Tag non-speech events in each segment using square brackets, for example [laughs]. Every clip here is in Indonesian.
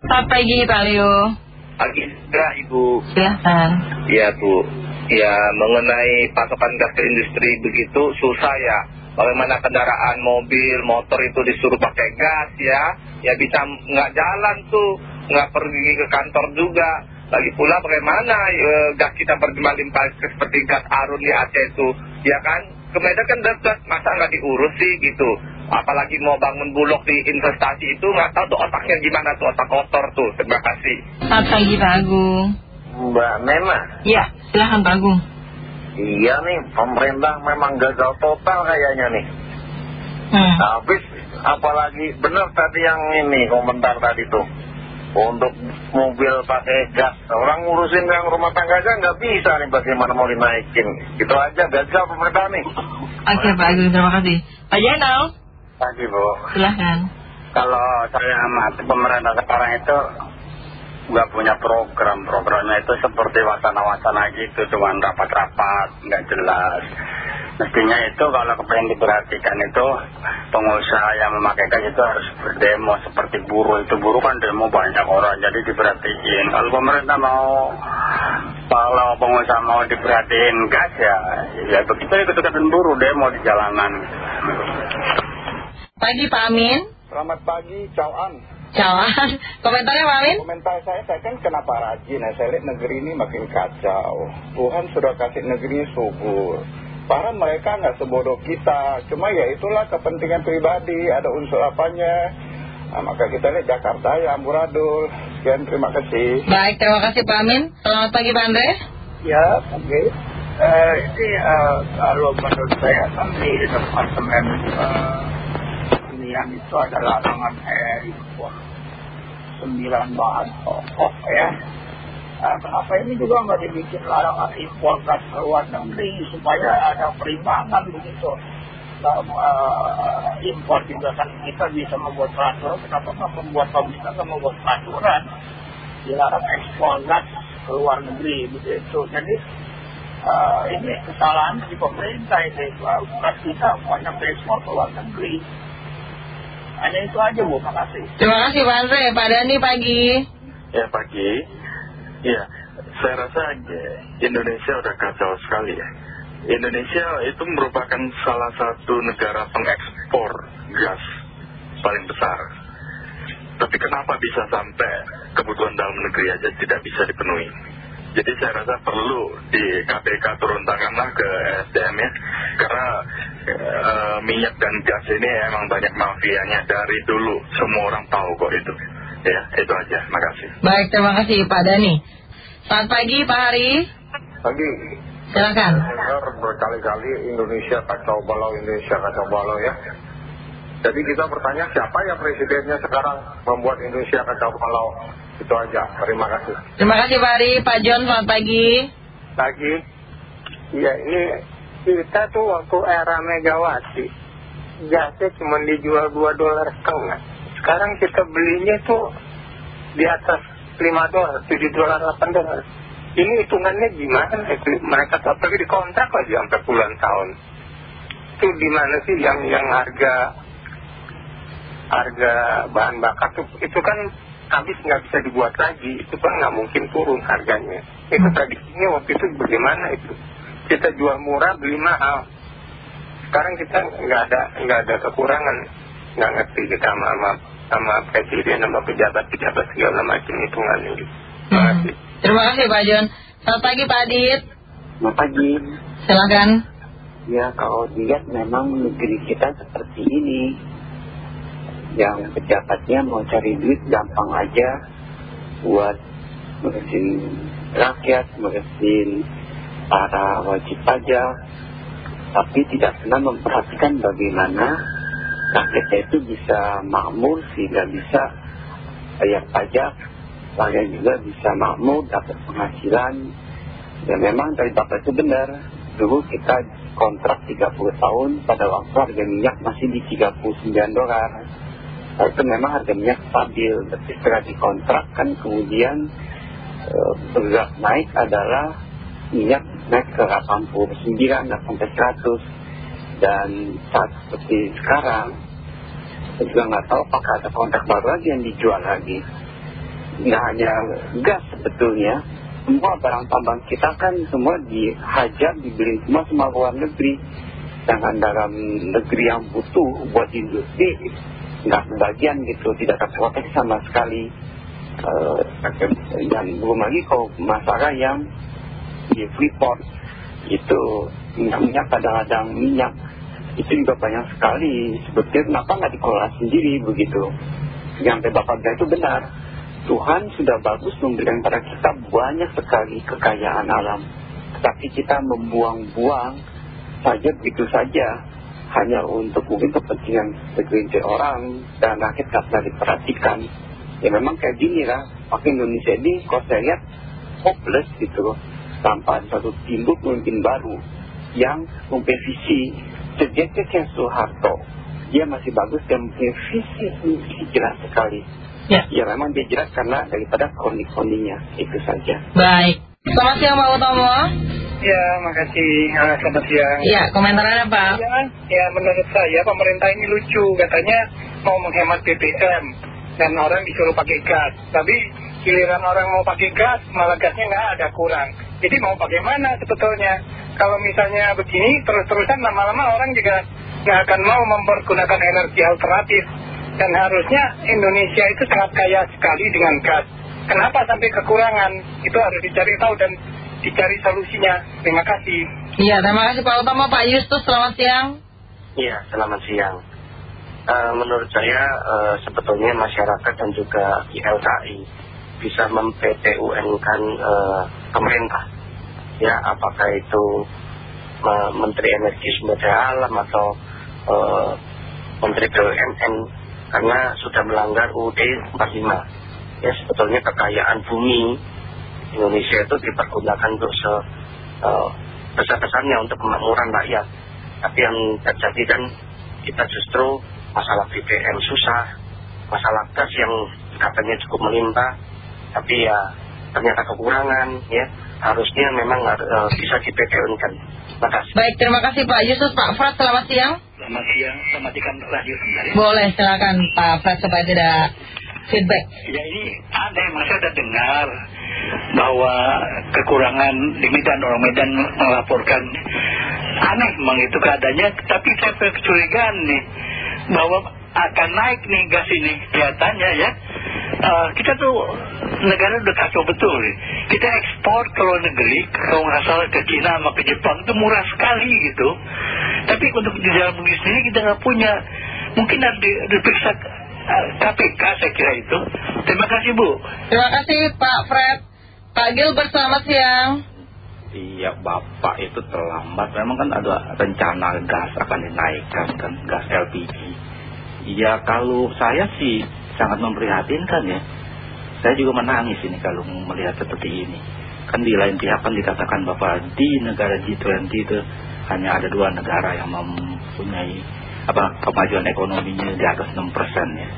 Selamat pagi Pak Leo. Pagi juga Ibu. Silahkan. Iya Bu. Ya mengenai pasokan gas ke industri begitu susah ya. Bagaimana kendaraan mobil, motor itu disuruh pakai gas ya. Ya bisa nggak jalan tuh, nggak pergi ke kantor juga. Lagi pula bagaimana e, gas kita berlimpah seperti gas arun di Aceh itu. Ya kan, ke Medan kan dekat, masa nggak diurus sih gitu. Apalagi mau bangun bulog di investasi itu nggak tahu tuh otaknya gimana tuh, otak kotor tuh. Terima kasih. Selamat pagi Pak Agung. Mbak Mema, Ya, silahkan Pak Agung. iya nih pemerintah memang gagal total kayaknya nih. Hmm. Habis apalagi benar tadi yang ini komentar tadi tuh. Untuk mobil pakai gas, orang ngurusin yang rumah tangga aja nggak bisa nih bagaimana mau dinaikin. Gitu aja gagal pemerintah nih. Oke Pak Agung, terima kasih. Pak Jainal, Tadi Bu, silahkan. kalau saya amati pemerintah sekarang itu nggak punya program. Programnya itu seperti wacana-wacana gitu cuman rapat-rapat nggak jelas. Mestinya itu kalau kepengen diperhatikan itu pengusaha yang memakai gas itu harus berdemo seperti buruh. Itu buruh kan demo banyak orang jadi diperhatiin. Kalau pemerintah mau kalau pengusaha mau diperhatiin gas ya ya begitu ikut-ikutan buruh demo di jalanan Pagi Pak Amin. Selamat pagi, Cawan. Cawan. [laughs] Komentarnya Pak Amin? Komentar saya, saya kan kenapa rajin? Nah, saya lihat negeri ini makin kacau. Tuhan sudah kasih negeri ini subur. Para mereka nggak sebodoh kita. Cuma ya itulah kepentingan pribadi, ada unsur apanya. Nah, maka kita lihat Jakarta ya amburadul. Sekian, terima kasih. Baik, terima kasih Pak Amin. Selamat pagi Pak Andre. Ya, oke. Eh, ini eh, kalau menurut saya kan di departemen eh, pemilihan itu ada larangan eh, impor sembilan bahan pokok ya. Eh, kenapa ini juga nggak dibikin larangan impor gas ke luar negeri supaya ada perimbangan begitu. Dalam eh, impor juga kan kita bisa membuat peraturan, kenapa nggak membuat pemerintah nggak membuat peraturan dilarang ekspor gas ke luar negeri begitu. Jadi eh, ini kesalahan di pemerintah ini uh, gas kita banyak ekspor ke luar negeri. Hanya itu aja bu, makasih. Terima kasih Pak Andre. Pak Dani pagi. Ya pagi, ya saya rasa eh, Indonesia udah kacau sekali ya. Indonesia itu merupakan salah satu negara pengekspor gas paling besar. Tapi kenapa bisa sampai kebutuhan dalam negeri aja tidak bisa dipenuhi? Jadi saya rasa perlu di KPK turun tanganlah ke SDM ya. Karena eh, minyak dan gas ini emang banyak mafianya dari dulu. Semua orang tahu kok itu. Ya, itu aja. Makasih. Baik, terima kasih Pak Dani. Selamat pagi Pak Hari. Pagi. Silahkan. Dengar berkali-kali Indonesia kacau balau, Indonesia kacau balau ya. Jadi kita bertanya siapa ya presidennya sekarang membuat Indonesia kacau balau. Itu aja. Terima kasih. Terima kasih Pak Hari. Pak John, selamat pagi. Pagi. Ya ini kita tuh waktu era Megawati gasnya cuma dijual 2 dolar setengah. Sekarang kita belinya tuh di atas 5 dolar, 7 dolar, 8 dolar. Ini hitungannya gimana? Itu mereka tuh apalagi dikontrak aja sampai puluhan tahun. Itu di mana sih yang yang harga harga bahan bakar tuh itu kan habis nggak bisa dibuat lagi itu kan nggak mungkin turun harganya itu tradisinya waktu itu bagaimana itu kita jual murah beli mahal sekarang kita nggak ada nggak ada kekurangan nggak ngerti kita sama sama, sama presiden sama pejabat pejabat segala macam hitungannya gitu terima Hmm. kasih Terima kasih Pak John. Selamat pagi Pak Adit. Selamat pagi. Silahkan. Ya kalau dilihat memang negeri kita seperti ini. Yang pejabatnya mau cari duit gampang aja buat ngurusin rakyat, ngurusin para wajib pajak. Tapi tidak pernah memperhatikan bagaimana rakyatnya itu bisa makmur sehingga bisa bayar pajak. Rakyat juga bisa makmur, dapat penghasilan. Ya memang dari Bapak itu benar. Dulu kita kontrak 30 tahun pada waktu harga minyak masih di 39 dolar. Itu memang harga minyak stabil. Tapi setelah dikontrak kan kemudian eh, bergerak naik adalah minyak naik ke 89 sampai 100. Dan saat seperti sekarang, saya juga nggak tahu apakah ada kontrak baru lagi yang dijual lagi. nggak hanya gas sebetulnya semua barang tambang kita kan semua dihajar dibeli semua semua luar negeri sedangkan dalam negeri yang butuh buat industri nggak sebagian gitu tidak terprotek sama sekali. Uh, dan belum lagi kalau masalah yang di Freeport itu minyak-minyak kadang-kadang minyak itu juga banyak sekali. Sebetulnya kenapa nggak dikelola sendiri begitu? Sampai Bapak bilang itu benar Tuhan sudah bagus memberikan pada kita banyak sekali kekayaan alam. Tapi kita membuang-buang saja begitu saja hanya untuk mungkin kepentingan segelintir orang dan rakyat nggak pernah diperhatikan. Ya memang kayak gini lah. Maka Indonesia ini kalau saya lihat hopeless gitu loh. Tanpa satu timbuk pemimpin baru yang mempunyai visi sejak kayak Soeharto. Dia masih bagus dan mempunyai visi visi jelas sekali. Ya. ya memang dia jelas karena daripada kronik-kroninya itu saja. Baik. Selamat siang Pak Utomo Ya, makasih. Uh, selamat siang. Ya, komentarnya Pak. Ya, ya, menurut saya pemerintah ini lucu. Katanya mau menghemat BBM dan orang disuruh pakai gas. Tapi giliran orang mau pakai gas, malah gasnya nggak ada kurang. Jadi mau bagaimana sebetulnya? Kalau misalnya begini, terus-terusan lama-lama orang juga nggak akan mau mempergunakan energi alternatif. Dan harusnya Indonesia itu sangat kaya sekali dengan gas. Kenapa sampai kekurangan? Itu harus dicari tahu dan dicari solusinya. Terima kasih. Iya, terima kasih Pak Utama. Pak Yustus, selamat siang. Iya, selamat siang. Uh, menurut saya uh, sebetulnya masyarakat dan juga ILKI bisa mem-PTUN-kan uh, pemerintah. Ya, apakah itu uh, Menteri Energi Sumber Daya Alam atau uh, Menteri BUMN karena sudah melanggar UUD 45. Ya, sebetulnya kekayaan bumi Indonesia itu dipergunakan untuk se, uh, besar-besarnya untuk kemakmuran rakyat. Tapi yang terjadi kan kita justru masalah BBM susah, masalah gas yang katanya cukup melimpah, tapi ya ternyata kekurangan ya. Harusnya memang uh, bisa. Terima kasih. Baik, terima kasih Pak Yusuf. Pak Fred, selamat siang. Selamat siang, matikan radio sebentar ya. Boleh, silakan Pak Fred supaya tidak feedback. Ya ini ada yang saya sudah dengar bahwa kekurangan di Medan orang Medan melaporkan. Aneh memang itu keadaannya tapi saya kecurigaan nih bahwa akan naik nih gas ini kelihatannya ya. Uh, kita tuh negara udah kacau betul nih. kita ekspor ke luar negeri kalau nggak salah ke Cina sama ke Jepang itu murah sekali gitu. Tapi untuk di dalam negeri sendiri kita nggak punya. Mungkin harus diperiksa KPK saya kira itu. Terima kasih Bu. Terima kasih Pak Fred Pak Gilbert selamat siang. Iya Bapak itu terlambat. Memang kan ada rencana gas akan dinaikkan kan Gas LPG Iya kalau saya sih sangat memprihatinkan ya. Saya juga menangis ini kalau melihat seperti ini. Kan di lain pihak kan dikatakan bahwa di negara G20 itu Hanya ada dua negara yang mempunyai apa kemajuan ekonominya di atas 6% ya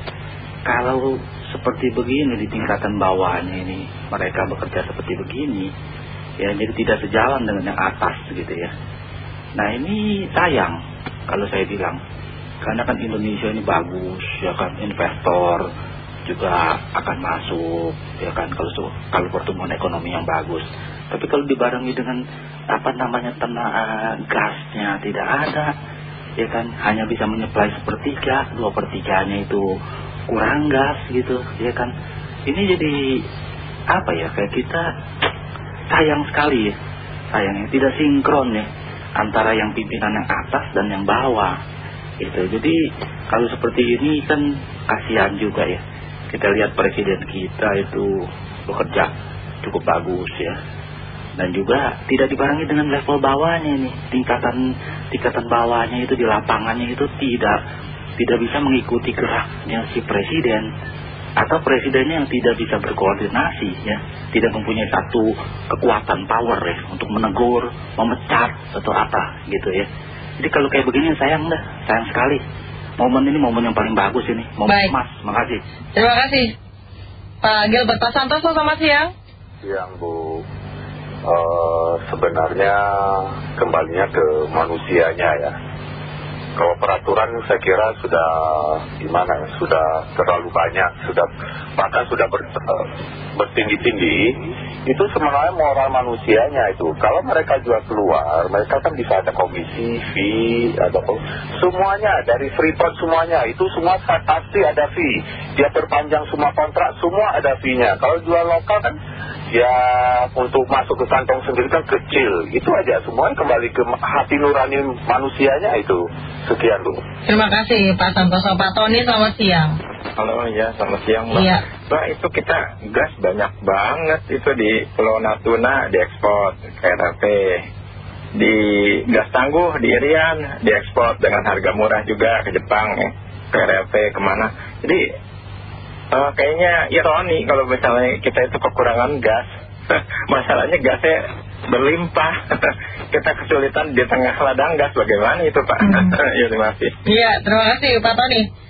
Kalau seperti begini di tingkatan bawahnya ini Mereka bekerja seperti begini ya jadi tidak sejalan dengan yang atas gitu ya. Nah ini sayang kalau saya bilang. Karena kan Indonesia ini bagus ya kan investor juga akan masuk ya kan kalau kalau pertumbuhan ekonomi yang bagus. Tapi kalau dibarengi dengan apa namanya tenaga gasnya tidak ada ya kan hanya bisa menyuplai sepertiga dua pertiganya itu kurang gas gitu ya kan? Ini jadi apa ya kayak kita sayang sekali ya. Sayangnya tidak sinkron ya antara yang pimpinan yang atas dan yang bawah gitu. Jadi kalau seperti ini kan kasihan juga ya. Kita lihat presiden kita itu bekerja cukup bagus ya. Dan juga tidak dibarengi dengan level bawahnya ini. Tingkatan tingkatan bawahnya itu di lapangannya itu tidak tidak bisa mengikuti geraknya si presiden atau presidennya yang tidak bisa berkoordinasi ya. Tidak mempunyai satu kekuatan power ya untuk menegur memecat atau apa gitu ya. Jadi kalau kayak begini sayang dah sayang sekali. Momen ini momen yang paling bagus ini momen Baik. emas. Makasih terima kasih. Pak Gilbert Pak Santoso selamat siang. Siang Bu. Uh, sebenarnya kembalinya ke manusianya ya Kalau peraturan saya kira sudah gimana ya, sudah terlalu banyak, sudah bahkan sudah ber, eh, bertinggi-tinggi. Itu sebenarnya moral manusianya itu. Kalau mereka jual keluar, mereka kan bisa ada komisi, fee, ada semuanya dari Freeport semuanya itu semua pasti ada fee. Dia perpanjang semua kontrak, semua ada fee-nya. Kalau jual lokal kan ya untuk masuk ke kantong sendiri kan kecil. Itu aja semuanya kembali ke hati nurani manusianya itu. Sekian dulu. Terima kasih Pak Santoso. Pak Tony selamat siang. Halo ya selamat siang Mbak. Iya. Mbak itu kita gas banyak banget itu di Pulau Natuna diekspor ke RP. Di gas tangguh di Irian diekspor dengan harga murah juga ke Jepang ya. Ke RP ke mana. Jadi eh, kayaknya ironi kalau misalnya kita itu kekurangan gas. [laughs] Masalahnya gasnya berlimpah. [laughs] kita kesulitan di tengah ladang gas bagaimana itu Pak? Hmm. [laughs] ya terima kasih. Iya terima kasih Pak Tony.